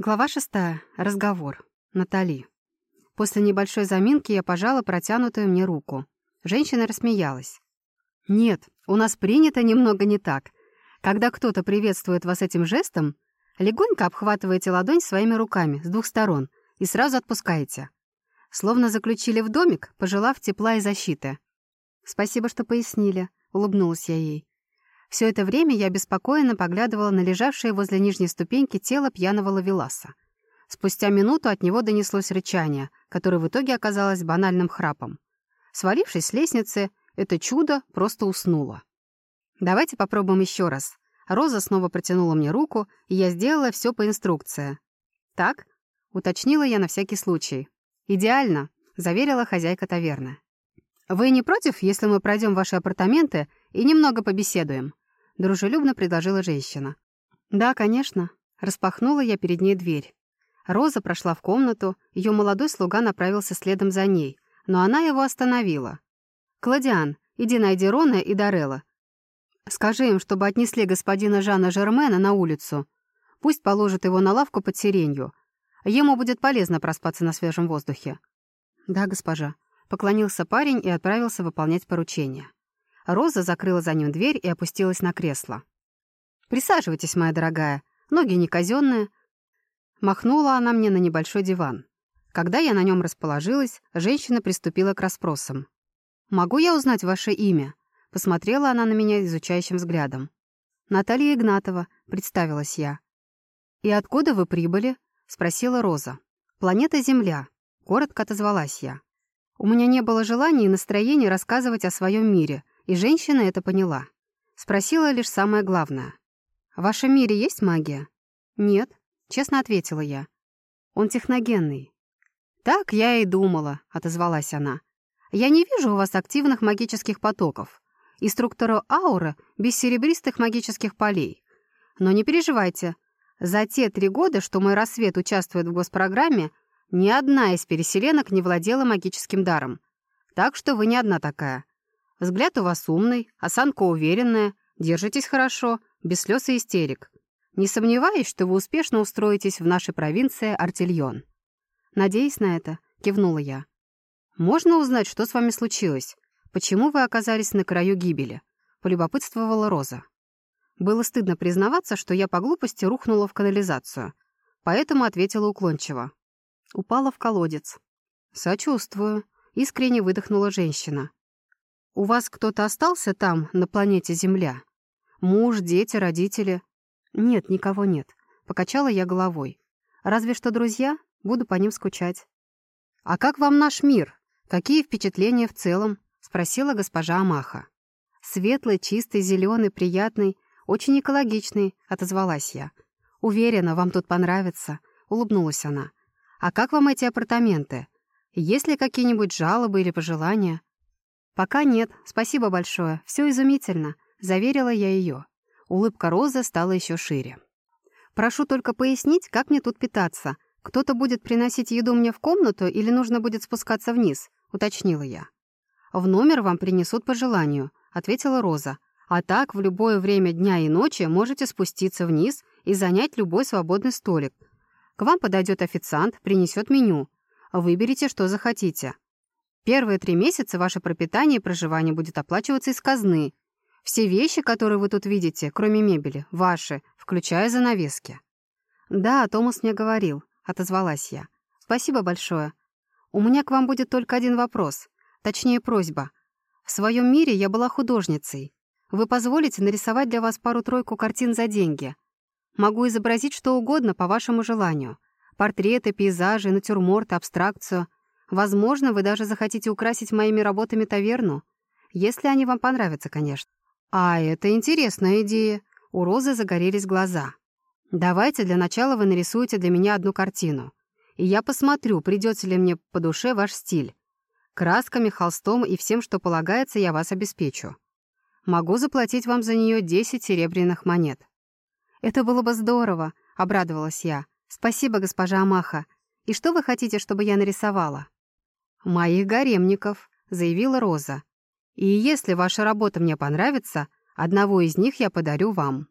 Глава шестая. Разговор. Натали. После небольшой заминки я пожала протянутую мне руку. Женщина рассмеялась. «Нет, у нас принято немного не так. Когда кто-то приветствует вас этим жестом, легонько обхватываете ладонь своими руками с двух сторон и сразу отпускаете. Словно заключили в домик, пожелав тепла и защиты. «Спасибо, что пояснили», — улыбнулась я ей. Все это время я беспокойно поглядывала на лежавшее возле нижней ступеньки тело пьяного лавеласа. Спустя минуту от него донеслось рычание, которое в итоге оказалось банальным храпом. Свалившись с лестницы, это чудо просто уснуло. «Давайте попробуем еще раз». Роза снова протянула мне руку, и я сделала все по инструкции. «Так?» — уточнила я на всякий случай. «Идеально», — заверила хозяйка таверны. «Вы не против, если мы пройдем ваши апартаменты и немного побеседуем?» — дружелюбно предложила женщина. «Да, конечно». Распахнула я перед ней дверь. Роза прошла в комнату, ее молодой слуга направился следом за ней, но она его остановила. «Кладиан, иди найди Рона и Дарелла. Скажи им, чтобы отнесли господина Жана Жермена на улицу. Пусть положат его на лавку под сиренью. Ему будет полезно проспаться на свежем воздухе». «Да, госпожа», — поклонился парень и отправился выполнять поручение. Роза закрыла за ним дверь и опустилась на кресло. «Присаживайтесь, моя дорогая. Ноги не казенные». Махнула она мне на небольшой диван. Когда я на нем расположилась, женщина приступила к расспросам. «Могу я узнать ваше имя?» Посмотрела она на меня изучающим взглядом. «Наталья Игнатова», — представилась я. «И откуда вы прибыли?» — спросила Роза. «Планета Земля», — коротко отозвалась я. У меня не было желания и настроения рассказывать о своем мире, и женщина это поняла. Спросила лишь самое главное. «В вашем мире есть магия?» «Нет», — честно ответила я. «Он техногенный». «Так я и думала», — отозвалась она. «Я не вижу у вас активных магических потоков и структуру ауры без серебристых магических полей. Но не переживайте. За те три года, что мой рассвет участвует в госпрограмме, ни одна из переселенок не владела магическим даром. Так что вы не одна такая. Взгляд у вас умный, осанка уверенная, держитесь хорошо, без слез и истерик. Не сомневаюсь, что вы успешно устроитесь в нашей провинции Артильон. Надеюсь на это, кивнула я. Можно узнать, что с вами случилось? Почему вы оказались на краю гибели? Полюбопытствовала Роза. Было стыдно признаваться, что я по глупости рухнула в канализацию, поэтому ответила уклончиво. Упала в колодец. «Сочувствую», — искренне выдохнула женщина. «У вас кто-то остался там, на планете Земля? Муж, дети, родители?» «Нет, никого нет», — покачала я головой. «Разве что друзья, буду по ним скучать». «А как вам наш мир? Какие впечатления в целом?» — спросила госпожа Амаха. «Светлый, чистый, зеленый, приятный, очень экологичный», — отозвалась я. «Уверена, вам тут понравится», — улыбнулась она. «А как вам эти апартаменты? Есть ли какие-нибудь жалобы или пожелания?» «Пока нет, спасибо большое, все изумительно», — заверила я ее. Улыбка Розы стала еще шире. «Прошу только пояснить, как мне тут питаться. Кто-то будет приносить еду мне в комнату или нужно будет спускаться вниз?» — уточнила я. «В номер вам принесут по желанию», — ответила Роза. «А так, в любое время дня и ночи можете спуститься вниз и занять любой свободный столик. К вам подойдет официант, принесет меню. Выберите, что захотите. Первые три месяца ваше пропитание и проживание будет оплачиваться из казны. Все вещи, которые вы тут видите, кроме мебели, ваши, включая занавески». «Да, Томас мне говорил», — отозвалась я. «Спасибо большое. У меня к вам будет только один вопрос, точнее просьба. В своем мире я была художницей. Вы позволите нарисовать для вас пару-тройку картин за деньги? Могу изобразить что угодно по вашему желанию. Портреты, пейзажи, натюрморты, абстракцию — Возможно, вы даже захотите украсить моими работами таверну, если они вам понравятся, конечно. А это интересная идея. У Розы загорелись глаза. Давайте для начала вы нарисуете для меня одну картину. И я посмотрю, придется ли мне по душе ваш стиль. Красками, холстом и всем, что полагается, я вас обеспечу. Могу заплатить вам за нее 10 серебряных монет. Это было бы здорово, обрадовалась я. Спасибо, госпожа Амаха. И что вы хотите, чтобы я нарисовала? «Моих гаремников», — заявила Роза. «И если ваша работа мне понравится, одного из них я подарю вам».